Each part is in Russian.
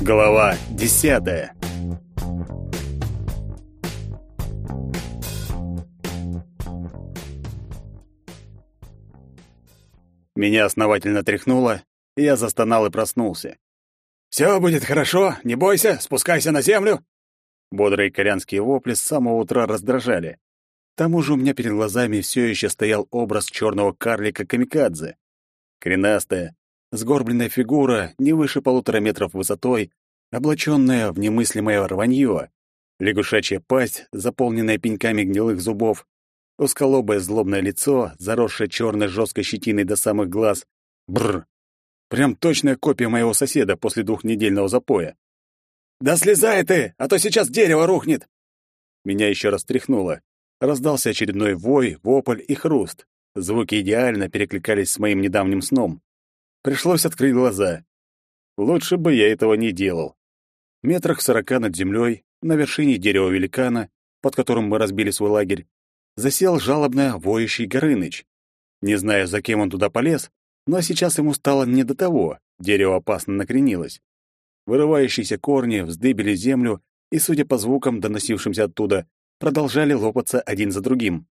Глава десятая. Меня основательно тряхнуло, и я застонал и проснулся. «Все будет хорошо, не бойся, спускайся на землю!» Бодрые корянские вопли с самого утра раздражали. К тому же у меня перед глазами все еще стоял образ черного карлика-камикадзе. Коренастая, сгорбленная фигура, не выше полутора метров высотой, облаченная в немыслимое рванье, лягушачья пасть, заполненная пеньками гнилых зубов, узколобое злобное лицо, заросшее черной жесткой щетиной до самых глаз. Бррр! Прям точная копия моего соседа после двухнедельного запоя. «Да слезай ты, а то сейчас дерево рухнет!» Меня еще раз тряхнуло. Раздался очередной вой, вопль и хруст. Звуки идеально перекликались с моим недавним сном. Пришлось открыть глаза. Лучше бы я этого не делал. Метрах сорока над землей, на вершине дерева великана, под которым мы разбили свой лагерь, засел жалобно воющий Горыныч. Не знаю, за кем он туда полез, но сейчас ему стало не до того, дерево опасно накренилось. Вырывающиеся корни вздыбили землю и, судя по звукам, доносившимся оттуда, продолжали лопаться один за другим.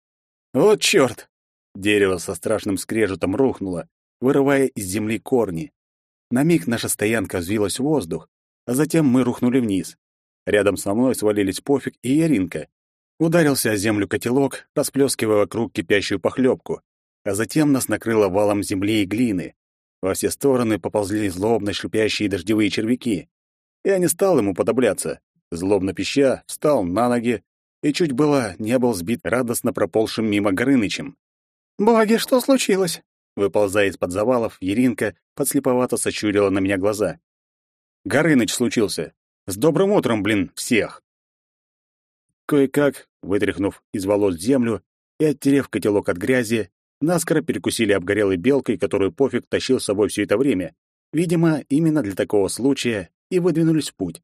«Вот чёрт!» Дерево со страшным скрежетом рухнуло, вырывая из земли корни. На миг наша стоянка взвилась в воздух, а затем мы рухнули вниз. Рядом со мной свалились Пофиг и Яринка. Ударился о землю котелок, расплескивая вокруг кипящую похлебку, а затем нас накрыло валом земли и глины. Во все стороны поползли злобно шипящие дождевые червяки. Я не стал ему подобляться. Злобно пища, встал на ноги и чуть было не был сбит радостно проползшим мимо Горынычем. «Боги, что случилось?» Выползая из-под завалов, Еринка подслеповато сочурила на меня глаза. «Горыныч случился. С добрым утром, блин, всех!» Кое-как, вытряхнув из волос землю и оттерев котелок от грязи, наскоро перекусили обгорелой белкой, которую пофиг тащил с собой все это время. Видимо, именно для такого случая и выдвинулись в путь.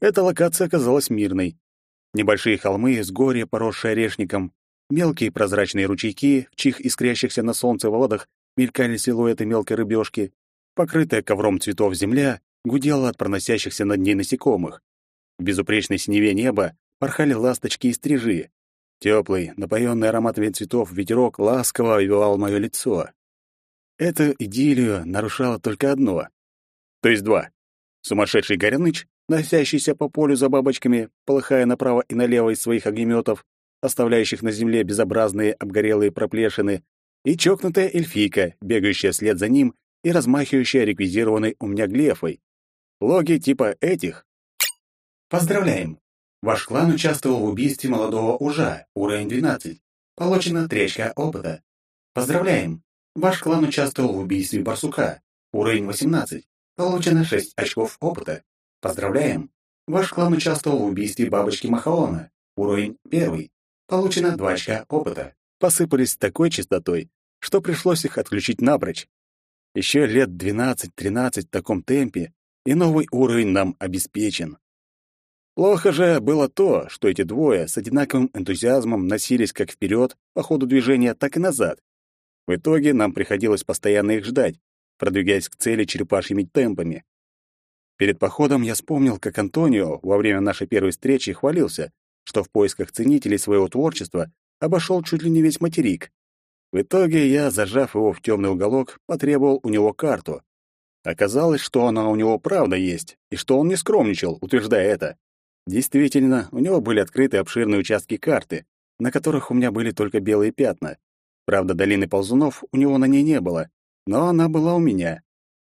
Эта локация оказалась мирной. Небольшие холмы с горя, поросшие орешником, мелкие прозрачные ручейки, в чьих искрящихся на солнце водах мелькали силуэты мелкой рыбешки, покрытая ковром цветов земля гудела от проносящихся над ней насекомых. В безупречной синеве неба порхали ласточки и стрижи. Теплый, напоенный ароматами цветов ветерок ласково овивал мое лицо. Эту идиллию нарушало только одно. То есть два. Сумасшедший Горяныч, носящийся по полю за бабочками, полыхая направо и налево из своих огнеметов, оставляющих на земле безобразные обгорелые проплешины, и чокнутая эльфийка, бегающая вслед за ним и размахивающая реквизированной у меня глефой. Логи типа этих. Поздравляем! Ваш клан участвовал в убийстве молодого ужа, уровень 12. Получено 3 очка опыта. Поздравляем! Ваш клан участвовал в убийстве барсука, уровень 18. Получено 6 очков опыта. Поздравляем! Ваш клан участвовал в убийстве бабочки Махаона, уровень 1. Получено 2 очка опыта. Посыпались с такой частотой, что пришлось их отключить напрочь. Еще лет 12-13 в таком темпе, и новый уровень нам обеспечен. Плохо же было то, что эти двое с одинаковым энтузиазмом носились как вперед по ходу движения, так и назад. В итоге нам приходилось постоянно их ждать, продвигаясь к цели черепашьими темпами. Перед походом я вспомнил, как Антонио во время нашей первой встречи хвалился, что в поисках ценителей своего творчества обошел чуть ли не весь материк. В итоге я, зажав его в темный уголок, потребовал у него карту. Оказалось, что она у него правда есть, и что он не скромничал, утверждая это. Действительно, у него были открыты обширные участки карты, на которых у меня были только белые пятна. Правда, долины ползунов у него на ней не было, но она была у меня.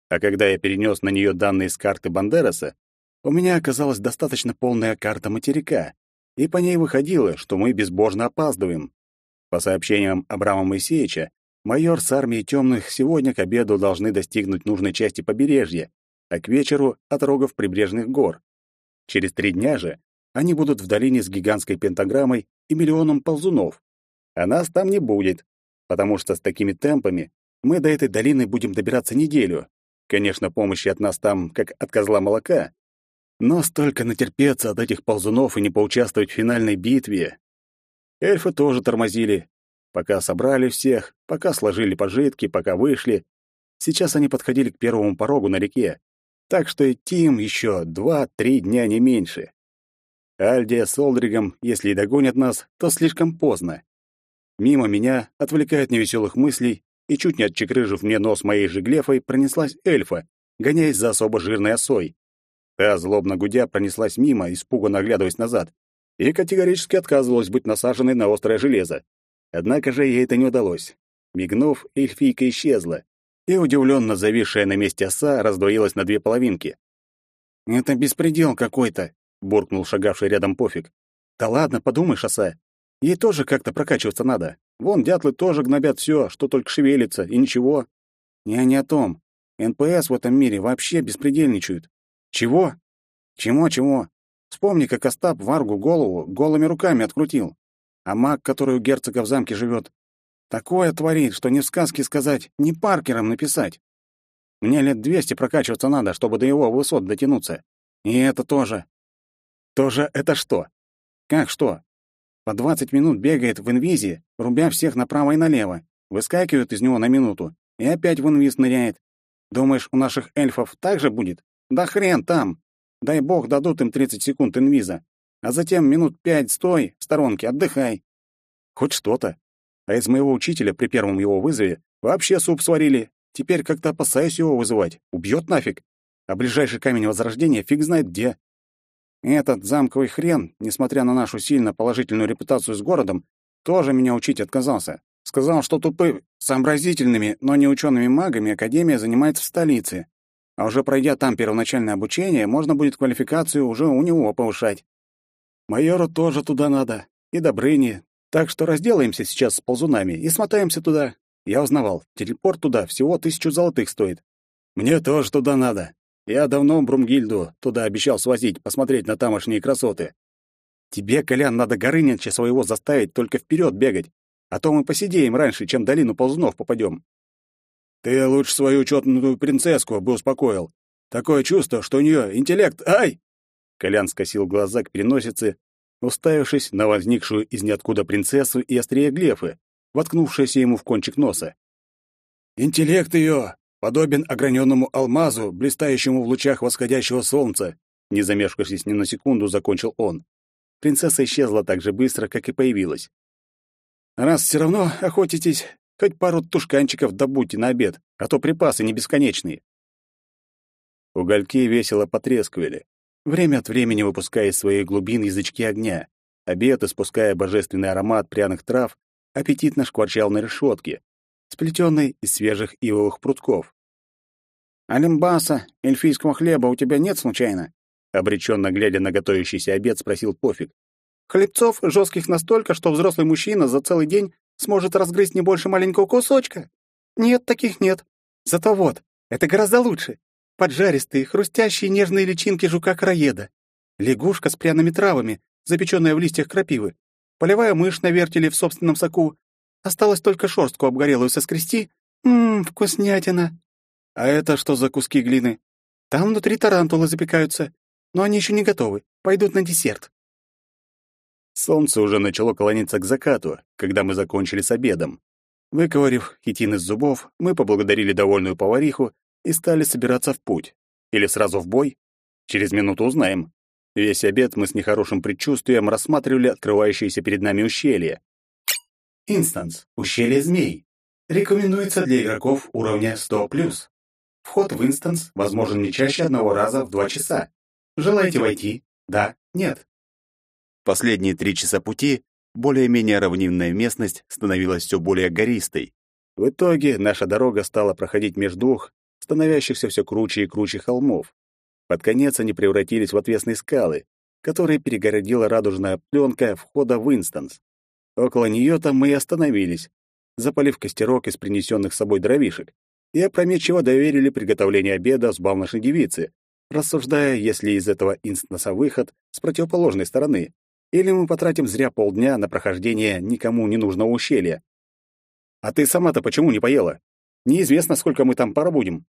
А когда я перенес на нее данные с карты Бандераса, у меня оказалась достаточно полная карта материка, и по ней выходило, что мы безбожно опаздываем. По сообщениям Абрама Моисеевича, майор с армией темных сегодня к обеду должны достигнуть нужной части побережья, а к вечеру — отрогов прибрежных гор. Через три дня же они будут в долине с гигантской пентаграммой и миллионом ползунов. А нас там не будет, потому что с такими темпами мы до этой долины будем добираться неделю. Конечно, помощи от нас там, как от козла молока. Но столько натерпеться от этих ползунов и не поучаствовать в финальной битве. Эльфы тоже тормозили. Пока собрали всех, пока сложили пожитки, пока вышли. Сейчас они подходили к первому порогу на реке. так что идти им еще два-три дня не меньше. Альдия с Олдригом, если и догонят нас, то слишком поздно. Мимо меня, отвлекая невеселых мыслей, и чуть не отчекрыжив мне нос моей же глефой, пронеслась эльфа, гоняясь за особо жирной осой. Та, злобно гудя, пронеслась мимо, испуганно оглядываясь назад, и категорически отказывалась быть насаженной на острое железо. Однако же ей это не удалось. Мигнув, эльфийка исчезла, и удивленно зависшая на месте оса раздвоилась на две половинки. «Это беспредел какой-то», — буркнул шагавший рядом пофиг. «Да ладно, подумаешь, оса. Ей тоже как-то прокачиваться надо. Вон дятлы тоже гнобят все, что только шевелится, и ничего. Я не о том. НПС в этом мире вообще беспредельничают. Чего? Чему-чему? Вспомни, как Остап Варгу голову голыми руками открутил. А маг, который у герцога в замке живет, такое творит, что не в сказке сказать, не Паркером написать. Мне лет двести прокачиваться надо, чтобы до его высот дотянуться. И это тоже. Тоже это что? Как что? По двадцать минут бегает в инвизе, рубя всех направо и налево, выскакивает из него на минуту и опять в инвиз ныряет. Думаешь, у наших эльфов так же будет? Да хрен там! Дай бог дадут им тридцать секунд инвиза, а затем минут пять стой в сторонке, отдыхай. Хоть что-то. А из моего учителя при первом его вызове вообще суп сварили. Теперь как-то опасаюсь его вызывать. Убьет нафиг. А ближайший камень возрождения фиг знает где. Этот замковый хрен, несмотря на нашу сильно положительную репутацию с городом, тоже меня учить отказался. Сказал, что тупы сообразительными, но не учеными магами Академия занимается в столице. А уже пройдя там первоначальное обучение, можно будет квалификацию уже у него повышать. Майору тоже туда надо. И Добрыне. Так что разделаемся сейчас с ползунами и смотаемся туда. Я узнавал, телепорт туда всего тысячу золотых стоит. Мне тоже туда надо. Я давно Брумгильду туда обещал свозить, посмотреть на тамошние красоты. Тебе, Колян, надо Горынича своего заставить только вперед бегать, а то мы посидеем раньше, чем долину ползунов попадем. Ты лучше свою учетную принцесску бы успокоил. Такое чувство, что у нее интеллект... Ай!» Колян скосил глаза к переносице, уставившись на возникшую из ниоткуда принцессу и острие глефы, воткнувшуюся ему в кончик носа. «Интеллект ее подобен ограненному алмазу, блистающему в лучах восходящего солнца. Не замешкавшись ни на секунду, закончил он. Принцесса исчезла так же быстро, как и появилась. «Раз все равно охотитесь, хоть пару тушканчиков добудьте на обед, а то припасы не бесконечные». Угольки весело потрескивали, время от времени выпуская из своих глубин язычки огня. Обед, испуская божественный аромат пряных трав, аппетитно шкварчал на решетке, сплетенной из свежих ивовых прутков. «Алимбаса, эльфийского хлеба у тебя нет случайно?» Обреченно глядя на готовящийся обед, спросил Пофиг. «Хлебцов жестких настолько, что взрослый мужчина за целый день сможет разгрызть не больше маленького кусочка? Нет, таких нет. Зато вот, это гораздо лучше. Поджаристые, хрустящие нежные личинки жука-краеда. Лягушка с пряными травами, запеченная в листьях крапивы. Полевая мышь на вертеле в собственном соку. Осталось только шорстку обгорелую соскрести. Ммм, вкуснятина. А это что за куски глины? Там внутри тарантулы запекаются, но они еще не готовы, пойдут на десерт. Солнце уже начало клониться к закату, когда мы закончили с обедом. Выковырив хитин из зубов, мы поблагодарили довольную повариху и стали собираться в путь. Или сразу в бой? Через минуту узнаем. Весь обед мы с нехорошим предчувствием рассматривали открывающееся перед нами ущелье. Инстанс. Ущелье змей. Рекомендуется для игроков уровня 100+. Вход в инстанс возможен не чаще одного раза в два часа. Желаете войти? Да? Нет? Последние три часа пути более-менее равнинная местность становилась все более гористой. В итоге наша дорога стала проходить между двух, становящихся все круче и круче холмов. Под конец они превратились в отвесные скалы, которые перегородила радужная пленка входа в инстанс. Около нее-то мы и остановились, запалив костерок из принесенных с собой дровишек и опрометчиво доверили приготовление обеда с бавношной девицы, рассуждая, если из этого инстанса выход с противоположной стороны, или мы потратим зря полдня на прохождение никому не нужного ущелья. А ты сама-то почему не поела? Неизвестно, сколько мы там пробудем.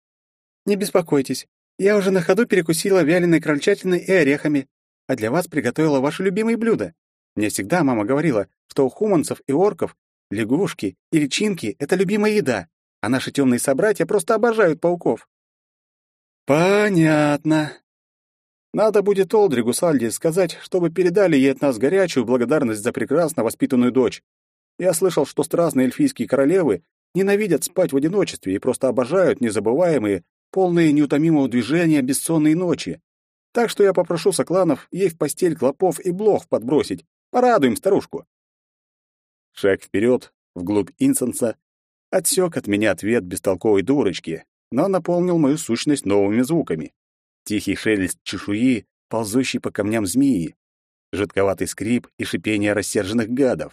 Не беспокойтесь, я уже на ходу перекусила вяленой крольчатиной и орехами, а для вас приготовила ваши любимые блюда. Мне всегда мама говорила, что у хуманцев и орков лягушки и личинки — это любимая еда, а наши темные собратья просто обожают пауков. Понятно. Надо будет Олдригу Сальди сказать, чтобы передали ей от нас горячую благодарность за прекрасно воспитанную дочь. Я слышал, что страстные эльфийские королевы ненавидят спать в одиночестве и просто обожают незабываемые, полные неутомимого движения бессонные ночи. Так что я попрошу сокланов ей в постель клопов и блох подбросить. Порадуем старушку. Шаг вперед, вглубь инсенса, отсек от меня ответ бестолковой дурочки, но наполнил мою сущность новыми звуками. Тихий шелест чешуи, ползущий по камням змеи, жидковатый скрип и шипение рассерженных гадов,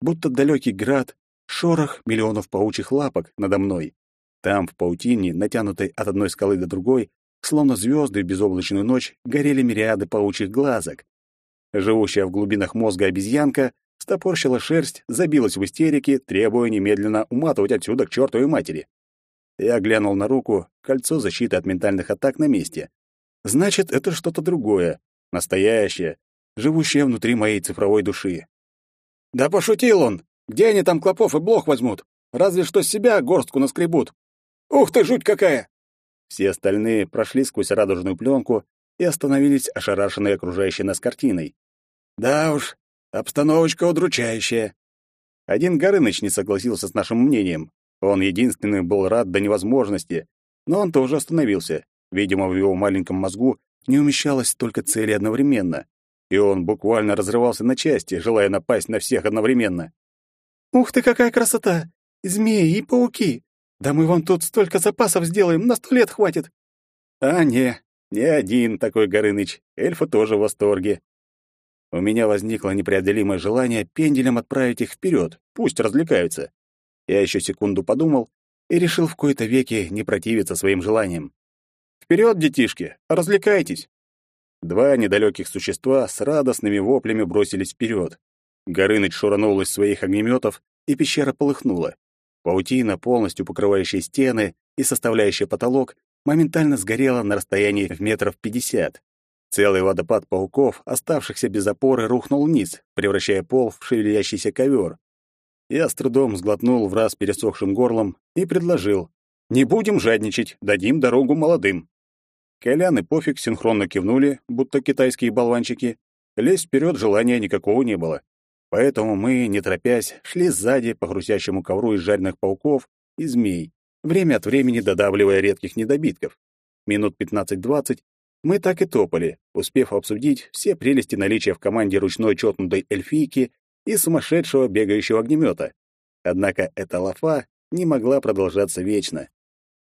будто далекий град, шорох миллионов паучьих лапок надо мной. Там, в паутине, натянутой от одной скалы до другой, словно звезды в безоблачную ночь, горели мириады паучьих глазок. Живущая в глубинах мозга обезьянка стопорщила шерсть, забилась в истерике, требуя немедленно уматывать отсюда к чертовой матери. Я глянул на руку, кольцо защиты от ментальных атак на месте. Значит, это что-то другое, настоящее, живущее внутри моей цифровой души. Да пошутил он! Где они там клопов и блох возьмут? Разве что себя горстку наскребут. Ух ты, жуть какая! Все остальные прошли сквозь радужную пленку и остановились ошарашенные окружающей нас картиной. Да уж, обстановочка удручающая. Один Горыныч не согласился с нашим мнением. Он единственный был рад до невозможности, но он тоже остановился. Видимо, в его маленьком мозгу не умещалось столько целей одновременно, и он буквально разрывался на части, желая напасть на всех одновременно. «Ух ты, какая красота! Змеи и пауки! Да мы вам тут столько запасов сделаем, на сто лет хватит!» «А не, не один такой Горыныч, эльфы тоже в восторге. У меня возникло непреодолимое желание пенделем отправить их вперед, пусть развлекаются. Я еще секунду подумал и решил в кои-то веки не противиться своим желаниям. Вперед, детишки, развлекайтесь!» Два недалеких существа с радостными воплями бросились вперед. Горыныч шуранул из своих огнеметов, и пещера полыхнула. Паутина, полностью покрывающая стены и составляющая потолок, моментально сгорела на расстоянии в метров пятьдесят. Целый водопад пауков, оставшихся без опоры, рухнул вниз, превращая пол в шевелящийся ковер. Я с трудом сглотнул в раз пересохшим горлом и предложил. «Не будем жадничать, дадим дорогу молодым». Колян и Пофиг синхронно кивнули, будто китайские болванчики. Лезть вперед желания никакого не было. Поэтому мы, не торопясь, шли сзади по хрустящему ковру из жареных пауков и змей, время от времени додавливая редких недобитков. Минут 15-20 мы так и топали, успев обсудить все прелести наличия в команде ручной чётнутой эльфийки и сумасшедшего бегающего огнемета. Однако эта лафа не могла продолжаться вечно.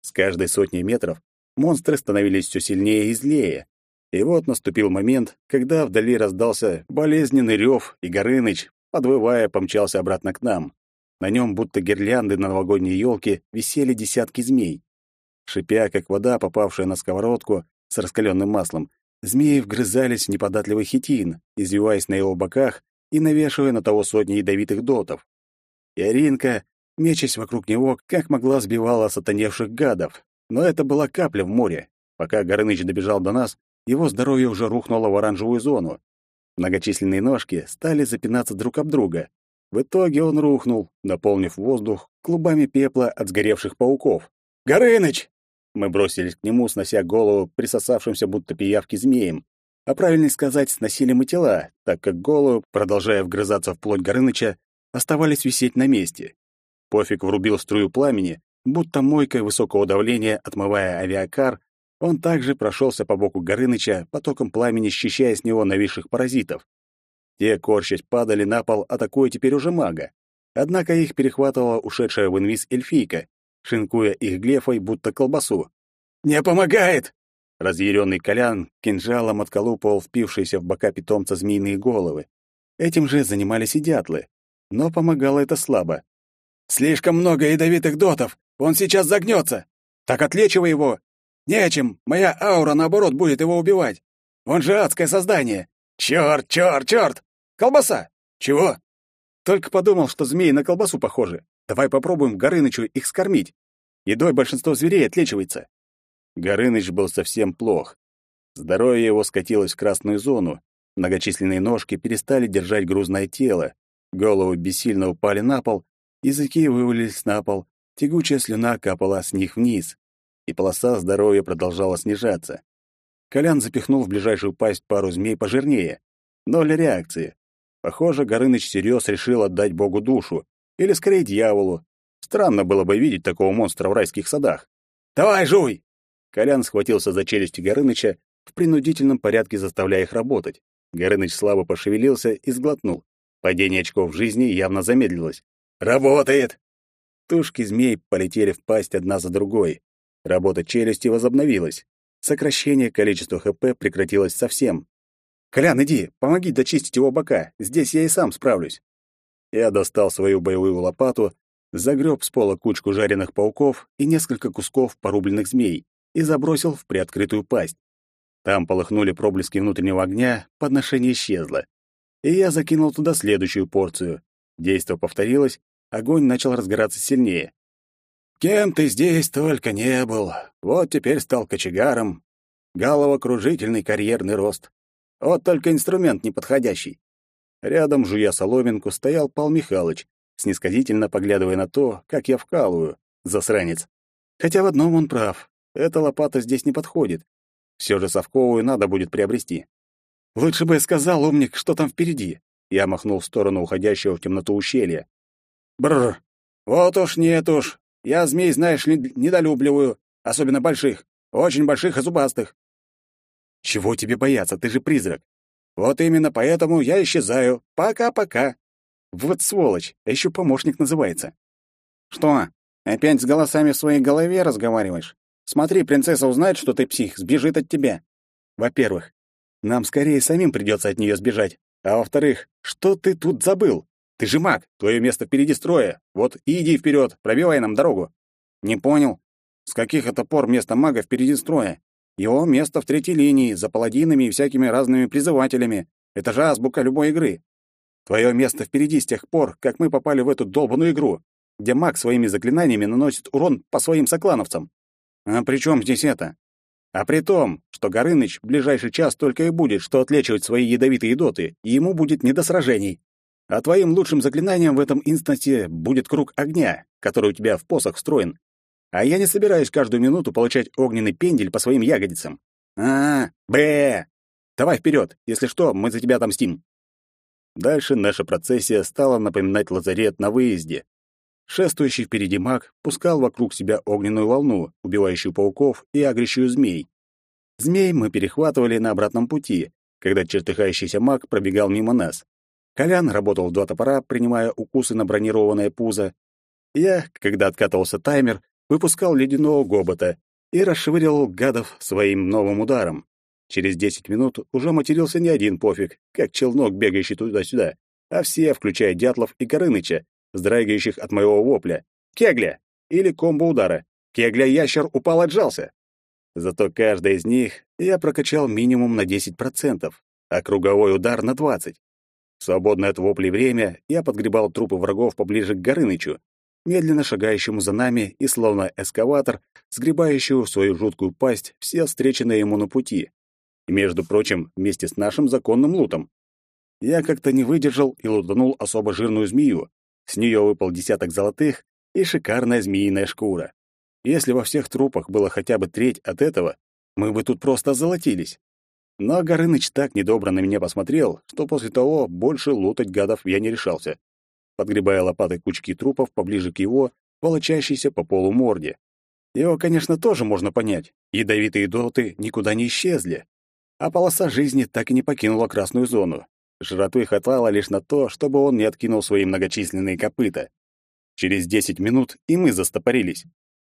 С каждой сотней метров монстры становились все сильнее и злее. И вот наступил момент, когда вдали раздался болезненный рев, и Горыныч, подвывая, помчался обратно к нам. На нем, будто гирлянды на новогодней елке, висели десятки змей. Шипя, как вода, попавшая на сковородку с раскаленным маслом, змеи вгрызались в неподатливый хитин, извиваясь на его боках и навешивая на того сотни ядовитых дотов. И Аринка, мечась вокруг него, как могла сбивала сатаневших гадов, но это была капля в море. Пока Горыныч добежал до нас, его здоровье уже рухнуло в оранжевую зону. Многочисленные ножки стали запинаться друг об друга. В итоге он рухнул, наполнив воздух клубами пепла от сгоревших пауков. «Горыныч!» Мы бросились к нему, снося голову присосавшимся будто пиявки змеем. А правильнее сказать, сносили мы тела, так как голову, продолжая вгрызаться в плоть Горыныча, оставались висеть на месте. Пофиг врубил струю пламени, Будто мойкой высокого давления, отмывая авиакар, он также прошелся по боку Горыныча, потоком пламени счищая с него нависших паразитов. Те, корчась, падали на пол, атакуя теперь уже мага. Однако их перехватывала ушедшая в инвиз эльфийка, шинкуя их глефой, будто колбасу. «Не помогает!» Разъяренный Колян кинжалом отколупывал впившиеся в бока питомца змеиные головы. Этим же занимались и дятлы. Но помогало это слабо. «Слишком много ядовитых дотов! Он сейчас загнется. Так отлечивай его. Нечем, моя аура, наоборот, будет его убивать. Он же адское создание. Чёрт, чёрт, чёрт! Колбаса! Чего? Только подумал, что змеи на колбасу похожи. Давай попробуем Горынычу их скормить. Едой большинство зверей отлечивается. Горыныч был совсем плох. Здоровье его скатилось в красную зону. Многочисленные ножки перестали держать грузное тело. Головы бессильно упали на пол, языки вывалились на пол, Тягучая слюна капала с них вниз. и полоса здоровья продолжала снижаться. Колян запихнул в ближайшую пасть пару змей пожирнее. Ноль реакции. Похоже, Горыныч всерьез решил отдать Богу душу. Или, скорее, дьяволу. Странно было бы видеть такого монстра в райских садах. «Давай, жуй!» Колян схватился за челюсти Горыныча, в принудительном порядке заставляя их работать. Горыныч слабо пошевелился и сглотнул. Падение очков жизни явно замедлилось. «Работает!» Тушки змей полетели в пасть одна за другой. Работа челюсти возобновилась. Сокращение количества ХП прекратилось совсем. «Колян, иди, помоги дочистить его бока. Здесь я и сам справлюсь». Я достал свою боевую лопату, загреб с пола кучку жареных пауков и несколько кусков порубленных змей и забросил в приоткрытую пасть. Там полыхнули проблески внутреннего огня, подношение исчезло. И я закинул туда следующую порцию. Действо повторилось, огонь начал разгораться сильнее. «Кем ты здесь только не был. Вот теперь стал кочегаром. Головокружительный карьерный рост. Вот только инструмент неподходящий». Рядом, жуя соломинку, стоял Пал Михайлович, снисходительно поглядывая на то, как я вкалываю, засранец. Хотя в одном он прав. Эта лопата здесь не подходит. Все же совковую надо будет приобрести. Лучше бы я сказал, умник, что там впереди. Я махнул в сторону уходящего в темноту ущелья. Бррр. Вот уж нет уж. Я змей, знаешь ли, недолюбливаю, особенно больших, очень больших и зубастых. Чего тебе бояться, ты же призрак. Вот именно поэтому я исчезаю. Пока-пока. Вот сволочь, а еще помощник называется. Что, опять с голосами в своей голове разговариваешь? Смотри, принцесса узнает, что ты псих, сбежит от тебя. Во-первых, нам скорее самим придется от нее сбежать. А во-вторых, что ты тут забыл? Ты же маг, твое место впереди строя. Вот и иди вперед, пробивай нам дорогу. Не понял? С каких это пор место мага впереди строя? Его место в третьей линии, за паладинами и всякими разными призывателями. Это же азбука любой игры. Твое место впереди с тех пор, как мы попали в эту долбаную игру, где маг своими заклинаниями наносит урон по своим соклановцам. А при чем здесь это? А при том, что Горыныч в ближайший час только и будет, что отлечивать свои ядовитые доты, и ему будет не до сражений. А твоим лучшим заклинанием в этом инстансе будет круг огня, который у тебя в посох встроен. А я не собираюсь каждую минуту получать огненный пендель по своим ягодицам. А, б. Давай вперед, если что, мы за тебя отомстим. Дальше наша процессия стала напоминать лазарет на выезде. Шествующий впереди маг пускал вокруг себя огненную волну, убивающую пауков и агрящую змей. Змей мы перехватывали на обратном пути, когда чертыхающийся маг пробегал мимо нас. Колян работал в два топора, принимая укусы на бронированное пузо. Я, когда откатывался таймер, выпускал ледяного гобота и расшвыривал гадов своим новым ударом. Через десять минут уже матерился не один пофиг, как челнок, бегающий туда-сюда, а все, включая Дятлов и Горыныча, вздрагивающих от моего вопля. Кегля! Или комбо-удара. Кегля-ящер упал отжался. Зато каждый из них я прокачал минимум на 10%, а круговой удар на 20%. Свободное от воплей время я подгребал трупы врагов поближе к Горынычу, медленно шагающему за нами и словно эскаватор, сгребающего в свою жуткую пасть все встреченные ему на пути. И, между прочим, вместе с нашим законным лутом. Я как-то не выдержал и лутанул особо жирную змею, с нее выпал десяток золотых и шикарная змеиная шкура. Если во всех трупах было хотя бы треть от этого, мы бы тут просто золотились. Но Горыныч так недобро на меня посмотрел, что после того больше лутать гадов я не решался, подгребая лопатой кучки трупов поближе к его, волочащейся по полу морде. Его, конечно, тоже можно понять. Ядовитые доты никуда не исчезли. А полоса жизни так и не покинула красную зону. Жратвы хватало лишь на то, чтобы он не откинул свои многочисленные копыта. Через десять минут и мы застопорились.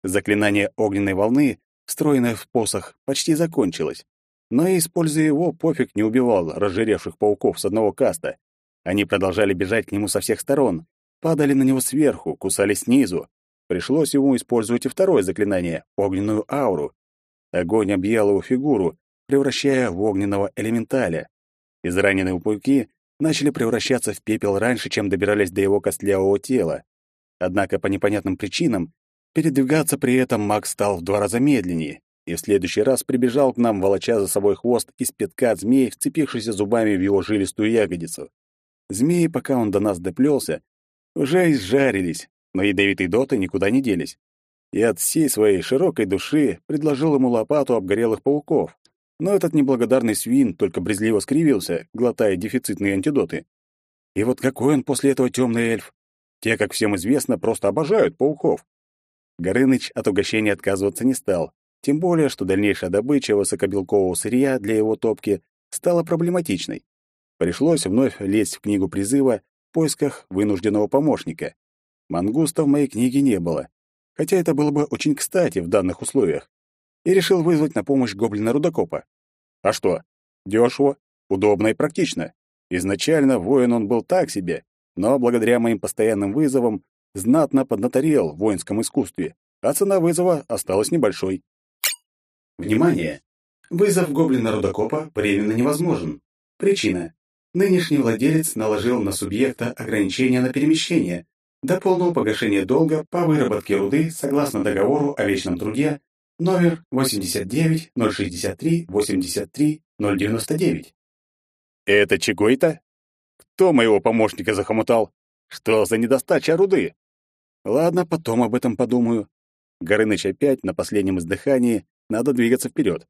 Заклинание огненной волны, встроенное в посох, почти закончилось. Но, используя его, пофиг не убивал разжиревших пауков с одного каста. Они продолжали бежать к нему со всех сторон, падали на него сверху, кусали снизу. Пришлось ему использовать и второе заклинание — огненную ауру. Огонь объял его фигуру, превращая в огненного элементаля. Израненные пауки начали превращаться в пепел раньше, чем добирались до его костлявого тела. Однако по непонятным причинам передвигаться при этом маг стал в два раза медленнее, и в следующий раз прибежал к нам, волоча за собой хвост из пятка змей, вцепившийся зубами в его жилистую ягодицу. Змеи, пока он до нас доплелся, уже изжарились, но ядовитые доты никуда не делись. и от всей своей широкой души предложил ему лопату обгорелых пауков. Но этот неблагодарный свин только брезгливо скривился, глотая дефицитные антидоты. И вот какой он после этого темный эльф? Те, как всем известно, просто обожают пауков. Горыныч от угощения отказываться не стал, тем более, что дальнейшая добыча высокобелкового сырья для его топки стала проблематичной. Пришлось вновь лезть в книгу призыва в поисках вынужденного помощника. Мангуста в моей книге не было, хотя это было бы очень кстати в данных условиях, и решил вызвать на помощь гоблина-рудокопа. А что? Дешево, удобно и практично. Изначально воин он был так себе, но благодаря моим постоянным вызовам знатно поднаторел в воинском искусстве, а цена вызова осталась небольшой. Внимание! Вызов гоблина-рудокопа временно невозможен. Причина. Нынешний владелец наложил на субъекта ограничения на перемещение до полного погашения долга по выработке руды согласно договору о вечном труде номер 89 063 83 099. Это чего-то? Кто моего помощника захомутал? Что за недостача руды? Ладно, потом об этом подумаю. Горыныч опять на последнем издыхании, надо двигаться вперед.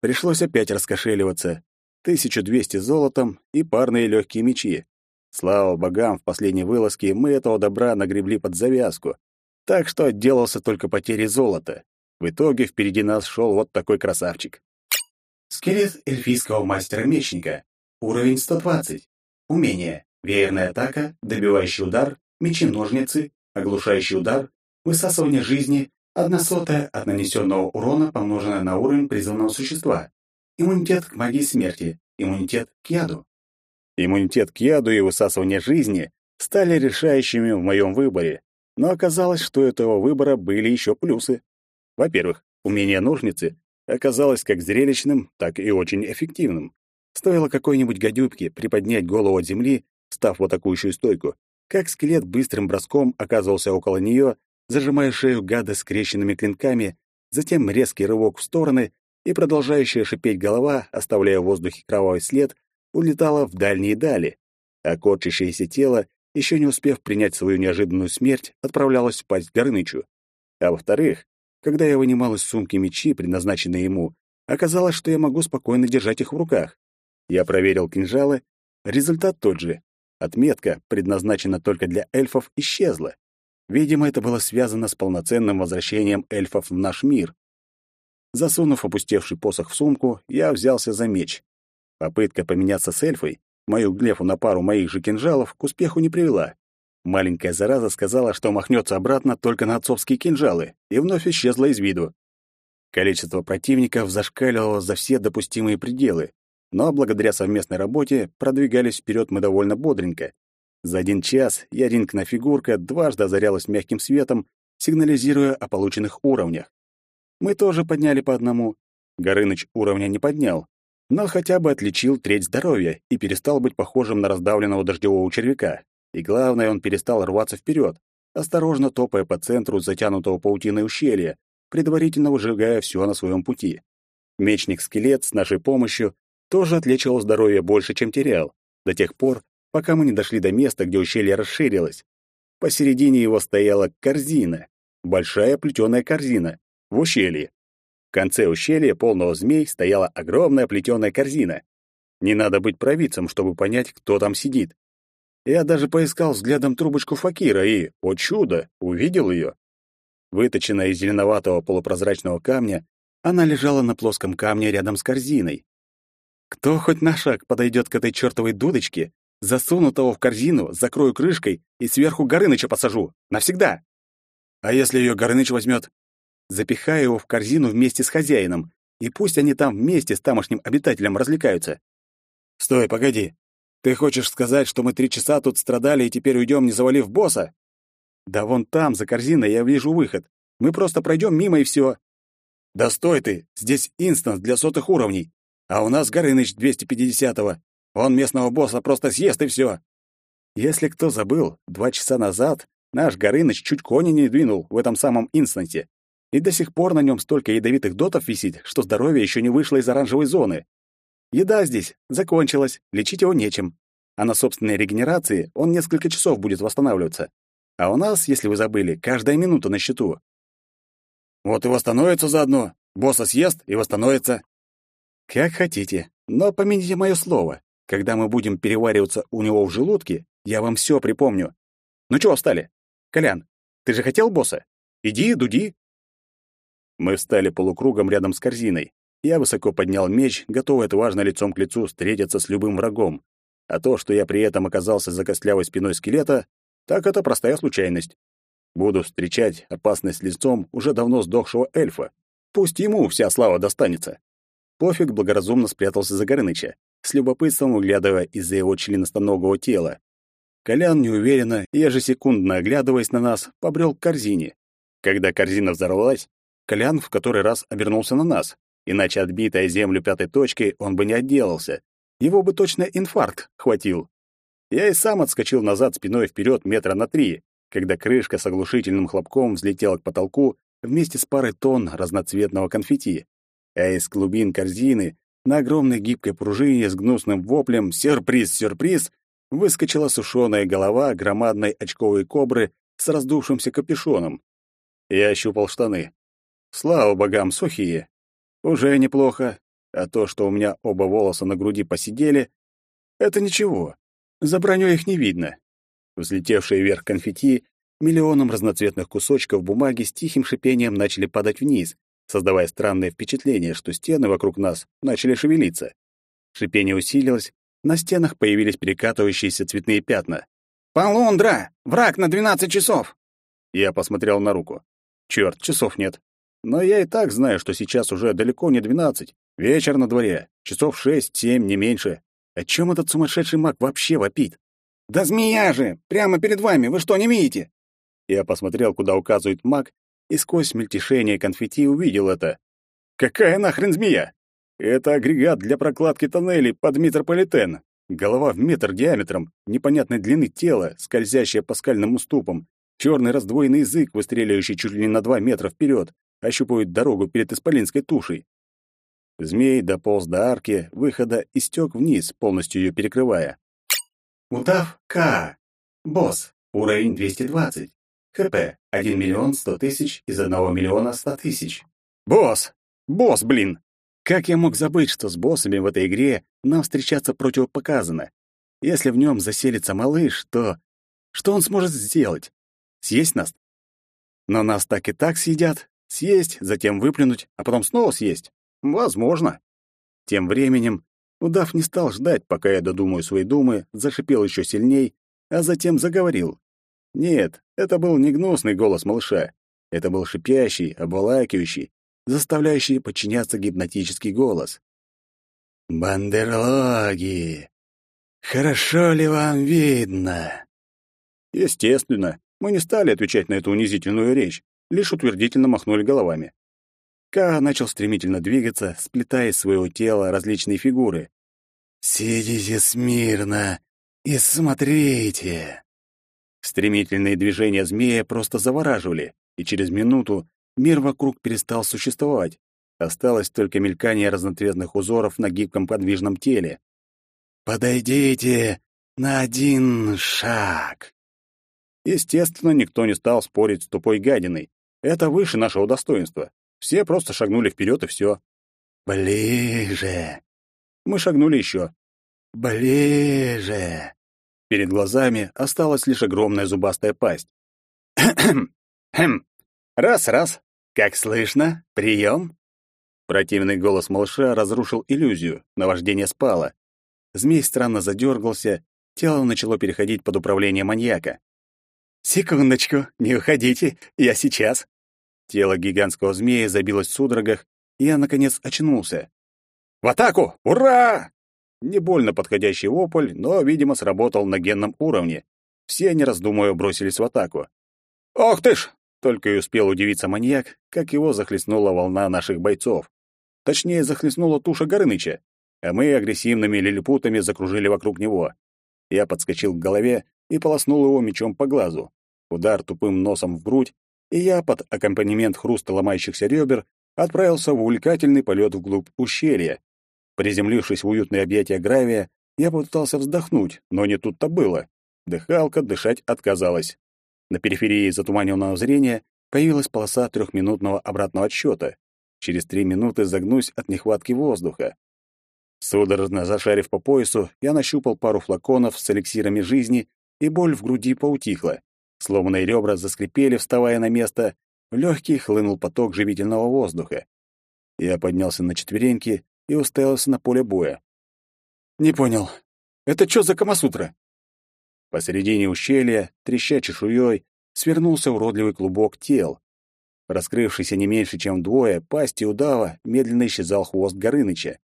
Пришлось опять раскошеливаться. 1200 золотом и парные легкие мечи. Слава богам, в последней вылазке мы этого добра нагребли под завязку, так что отделался только потерей золота. В итоге впереди нас шел вот такой красавчик. Скелет эльфийского мастера-мечника. Уровень 120. Умение. Веерная атака, добивающий удар, мечи-ножницы, оглушающий удар, высасывание жизни, одна сотая от нанесенного урона, помноженная на уровень призванного существа. Иммунитет к магии смерти, иммунитет к яду. Иммунитет к яду и высасывание жизни стали решающими в моем выборе, но оказалось, что у этого выбора были еще плюсы. Во-первых, умение ножницы оказалось как зрелищным, так и очень эффективным. Стоило какой-нибудь гадюбке приподнять голову от земли, став в атакующую стойку, как скелет быстрым броском оказывался около нее, зажимая шею гада скрещенными клинками, затем резкий рывок в стороны, и продолжающая шипеть голова, оставляя в воздухе кровавый след, улетала в дальние дали, а корчащееся тело, еще не успев принять свою неожиданную смерть, отправлялось в пасть Горнычу. А во-вторых, когда я вынимал из сумки мечи, предназначенные ему, оказалось, что я могу спокойно держать их в руках. Я проверил кинжалы. Результат тот же. Отметка, предназначена только для эльфов, исчезла. Видимо, это было связано с полноценным возвращением эльфов в наш мир. Засунув опустевший посох в сумку, я взялся за меч. Попытка поменяться с эльфой, мою глефу на пару моих же кинжалов, к успеху не привела. Маленькая зараза сказала, что махнется обратно только на отцовские кинжалы, и вновь исчезла из виду. Количество противников зашкаливало за все допустимые пределы, но благодаря совместной работе продвигались вперед мы довольно бодренько. За один час яринкная фигурка дважды озарялась мягким светом, сигнализируя о полученных уровнях. Мы тоже подняли по одному. Горыныч уровня не поднял, но хотя бы отличил треть здоровья и перестал быть похожим на раздавленного дождевого червяка. И главное, он перестал рваться вперед, осторожно топая по центру затянутого паутиной ущелья, предварительно выжигая все на своем пути. Мечник-скелет с нашей помощью тоже отличивал здоровье больше, чем терял, до тех пор, пока мы не дошли до места, где ущелье расширилось. Посередине его стояла корзина, большая плетеная корзина, в ущелье. В конце ущелья полного змей стояла огромная плетеная корзина. Не надо быть провидцем, чтобы понять, кто там сидит. Я даже поискал взглядом трубочку факира и, о чудо, увидел ее. Выточенная из зеленоватого полупрозрачного камня, она лежала на плоском камне рядом с корзиной. Кто хоть на шаг подойдет к этой чертовой дудочке, засуну того в корзину, закрою крышкой и сверху Горыныча посажу. Навсегда. А если ее Горыныч возьмет? Запихаю его в корзину вместе с хозяином, и пусть они там вместе с тамошним обитателем развлекаются. Стой, погоди. Ты хочешь сказать, что мы три часа тут страдали и теперь уйдем, не завалив босса? Да вон там, за корзиной, я вижу выход. Мы просто пройдем мимо и все. Да стой ты, здесь инстанс для сотых уровней. А у нас Горыныч 250-го. Он местного босса просто съест и все. Если кто забыл, два часа назад наш Горыныч чуть кони не двинул в этом самом инстанте. И до сих пор на нем столько ядовитых дотов висит, что здоровье еще не вышло из оранжевой зоны. Еда здесь закончилась, лечить его нечем. А на собственной регенерации он несколько часов будет восстанавливаться. А у нас, если вы забыли, каждая минута на счету. Вот и восстановится заодно. Босса съест и восстановится. Как хотите, но помяните мое слово. Когда мы будем перевариваться у него в желудке, я вам все припомню. Ну чего встали? Колян, ты же хотел босса? Иди, дуди. Мы встали полукругом рядом с корзиной. Я высоко поднял меч, готовый отважно лицом к лицу встретиться с любым врагом. А то, что я при этом оказался за костлявой спиной скелета, так это простая случайность. Буду встречать опасность лицом уже давно сдохшего эльфа. Пусть ему вся слава достанется. Пофиг благоразумно спрятался за Горыныча, с любопытством углядывая из-за его членостоногого тела. Колян неуверенно, ежесекундно оглядываясь на нас, побрел к корзине. Когда корзина взорвалась, Колян в который раз обернулся на нас, иначе отбитая землю пятой точкой он бы не отделался. Его бы точно инфаркт хватил. Я и сам отскочил назад спиной вперед метра на три, когда крышка с оглушительным хлопком взлетела к потолку вместе с парой тонн разноцветного конфетти. А из глубин корзины на огромной гибкой пружине с гнусным воплем «Сюрприз, сюрприз!» выскочила сушеная голова громадной очковой кобры с раздувшимся капюшоном. Я ощупал штаны. Слава богам, сухие. Уже неплохо. А то, что у меня оба волоса на груди посидели, это ничего. За бронёй их не видно. Взлетевшие вверх конфетти миллионом разноцветных кусочков бумаги с тихим шипением начали падать вниз, создавая странное впечатление, что стены вокруг нас начали шевелиться. Шипение усилилось, на стенах появились перекатывающиеся цветные пятна. «Полундра! Враг на двенадцать часов!» Я посмотрел на руку. Чёрт, часов нет. Но я и так знаю, что сейчас уже далеко не двенадцать. Вечер на дворе. Часов шесть-семь, не меньше. О чем этот сумасшедший маг вообще вопит? «Да змея же! Прямо перед вами! Вы что, не видите?» Я посмотрел, куда указывает маг, и сквозь мельтешение конфетти увидел это. «Какая нахрен змея? Это агрегат для прокладки тоннелей под метрополитен. Голова в метр диаметром, непонятной длины тела, скользящая по скальным уступам, черный раздвоенный язык, выстреливающий чуть ли не на два метра вперед, ощупывает дорогу перед исполинской тушей. Змей дополз до арки выхода и стек вниз, полностью ее перекрывая. Удав К. Босс. Уровень 220. ХП 1 миллион 100 тысяч из 1 миллиона 100 тысяч. Босс! Босс, блин! Как я мог забыть, что с боссами в этой игре нам встречаться противопоказано? Если в нем заселится малыш, то... Что он сможет сделать? Съесть нас? Но нас так и так съедят. Съесть, затем выплюнуть, а потом снова съесть. Возможно. Тем временем Удав не стал ждать, пока я додумаю свои думы, зашипел еще сильней, а затем заговорил. Нет, это был не гнусный голос малыша. Это был шипящий, обволакивающий, заставляющий подчиняться гипнотический голос. «Бандерлоги! Хорошо ли вам видно?» Естественно, мы не стали отвечать на эту унизительную речь, лишь утвердительно махнули головами. Ка начал стремительно двигаться, сплетая из своего тела различные фигуры. «Сидите смирно и смотрите!» Стремительные движения змея просто завораживали, и через минуту мир вокруг перестал существовать. Осталось только мелькание разноцветных узоров на гибком подвижном теле. «Подойдите на один шаг!» Естественно, никто не стал спорить с тупой гадиной. Это выше нашего достоинства. Все просто шагнули вперед и все. «Ближе!» Мы шагнули еще. «Ближе!» Перед глазами осталась лишь огромная зубастая пасть. «Хм! Раз-раз! Как слышно? Прием?» Противный голос малыша разрушил иллюзию, наваждение спало. Змей странно задергался, тело начало переходить под управление маньяка. «Секундочку, не уходите, я сейчас!» Тело гигантского змея забилось в судорогах, и я, наконец, очнулся. «В атаку! Ура!» Не больно подходящий вопль, но, видимо, сработал на генном уровне. Все, не раздумывая, бросились в атаку. «Ох ты ж!» — только и успел удивиться маньяк, как его захлестнула волна наших бойцов. Точнее, захлестнула туша Горыныча, а мы агрессивными лилипутами закружили вокруг него. Я подскочил к голове и полоснул его мечом по глазу. Удар тупым носом в грудь, и я под аккомпанемент хруста ломающихся ребер отправился в увлекательный полет вглубь ущелья. Приземлившись в уютное объятие гравия, я попытался вздохнуть, но не тут-то было. Дыхалка дышать отказалась. На периферии затуманенного зрения появилась полоса трехминутного обратного отсчета. Через три минуты загнусь от нехватки воздуха. Судорожно зашарив по поясу, я нащупал пару флаконов с эликсирами жизни, и боль в груди поутихла. Сломанные ребра заскрипели, вставая на место, в легкий хлынул поток живительного воздуха. Я поднялся на четвереньки и уставился на поле боя. «Не понял. Это что за Камасутра?» Посередине ущелья, треща чешуей, свернулся уродливый клубок тел. Раскрывшийся не меньше, чем вдвое, пасти удава медленно исчезал хвост Горыныча.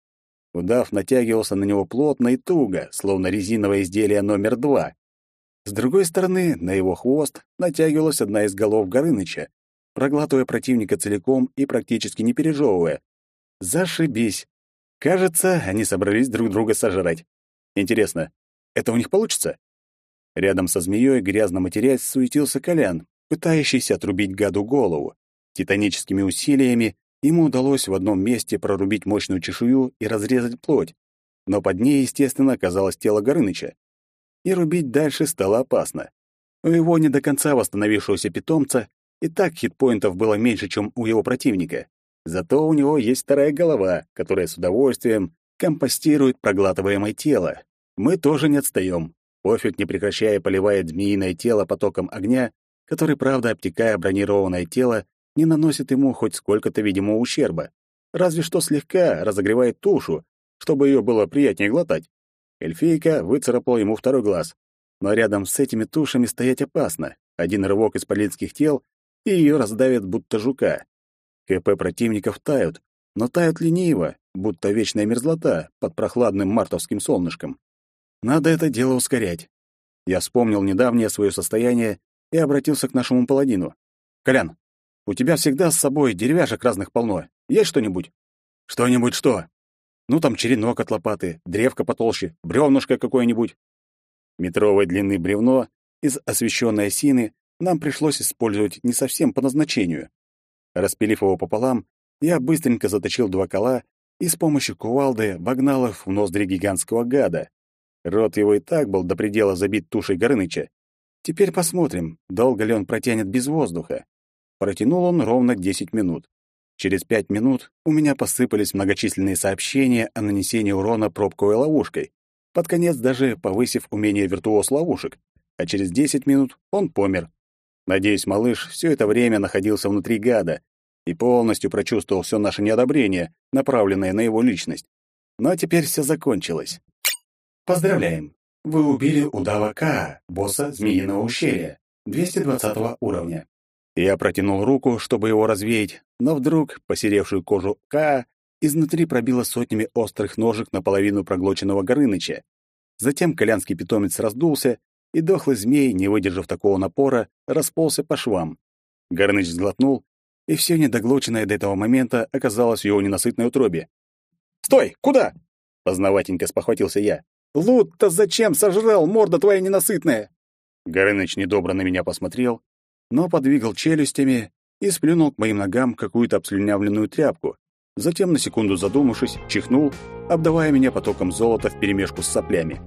Удав натягивался на него плотно и туго, словно резиновое изделие номер два. С другой стороны, на его хвост натягивалась одна из голов Горыныча, проглатывая противника целиком и практически не пережевывая. Зашибись! Кажется, они собрались друг друга сожрать. Интересно, это у них получится? Рядом со змеей, грязно матерясь, суетился Колян, пытающийся отрубить гаду голову. Титаническими усилиями ему удалось в одном месте прорубить мощную чешую и разрезать плоть, но под ней, естественно, оказалось тело Горыныча. И рубить дальше стало опасно. У его не до конца восстановившегося питомца и так хитпоинтов было меньше, чем у его противника. Зато у него есть вторая голова, которая с удовольствием компостирует проглатываемое тело. Мы тоже не отстаем. Пофиг, не прекращая, поливает змеиное тело потоком огня, который, правда, обтекая бронированное тело, не наносит ему хоть сколько-то видимого ущерба. Разве что слегка разогревает тушу, чтобы ее было приятнее глотать. Эльфийка выцарапала ему второй глаз. Но рядом с этими тушами стоять опасно. Один рывок из полинских тел, и ее раздавит, будто жука. КП противников тают, но тают лениво, будто вечная мерзлота под прохладным мартовским солнышком. Надо это дело ускорять. Я вспомнил недавнее свое состояние и обратился к нашему паладину. «Колян, у тебя всегда с собой деревяшек разных полно. Есть что-нибудь?» «Что-нибудь что?» «Ну, там черенок от лопаты, древко потолще, бревнышко какое-нибудь». Метровое длины бревно из освещенной осины нам пришлось использовать не совсем по назначению. Распилив его пополам, я быстренько заточил два кола и с помощью кувалды вогнал их в ноздри гигантского гада. Рот его и так был до предела забит тушей Горыныча. Теперь посмотрим, долго ли он протянет без воздуха. Протянул он ровно 10 минут. Через 5 минут у меня посыпались многочисленные сообщения о нанесении урона пробковой ловушкой, под конец даже повысив умение виртуоз ловушек, а через 10 минут он помер. Надеюсь, малыш все это время находился внутри гада и полностью прочувствовал все наше неодобрение, направленное на его личность. Но теперь все закончилось. Поздравляем! Вы убили удава К, босса Змеиного ущелья, 220 уровня. Я протянул руку, чтобы его развеять, но вдруг посеревшую кожу К изнутри пробило сотнями острых ножек наполовину проглоченного Горыныча. Затем колянский питомец раздулся, и дохлый змей, не выдержав такого напора, расползся по швам. Горыныч сглотнул, и все недоглоченное до этого момента оказалось в его ненасытной утробе. «Стой! Куда?» — познаватенько спохватился я. Лут-то зачем сожрал, морда твоя ненасытная?» Горыныч недобро на меня посмотрел, но подвигал челюстями и сплюнул к моим ногам какую-то обслюнявленную тряпку. Затем, на секунду задумавшись, чихнул, обдавая меня потоком золота вперемешку с соплями.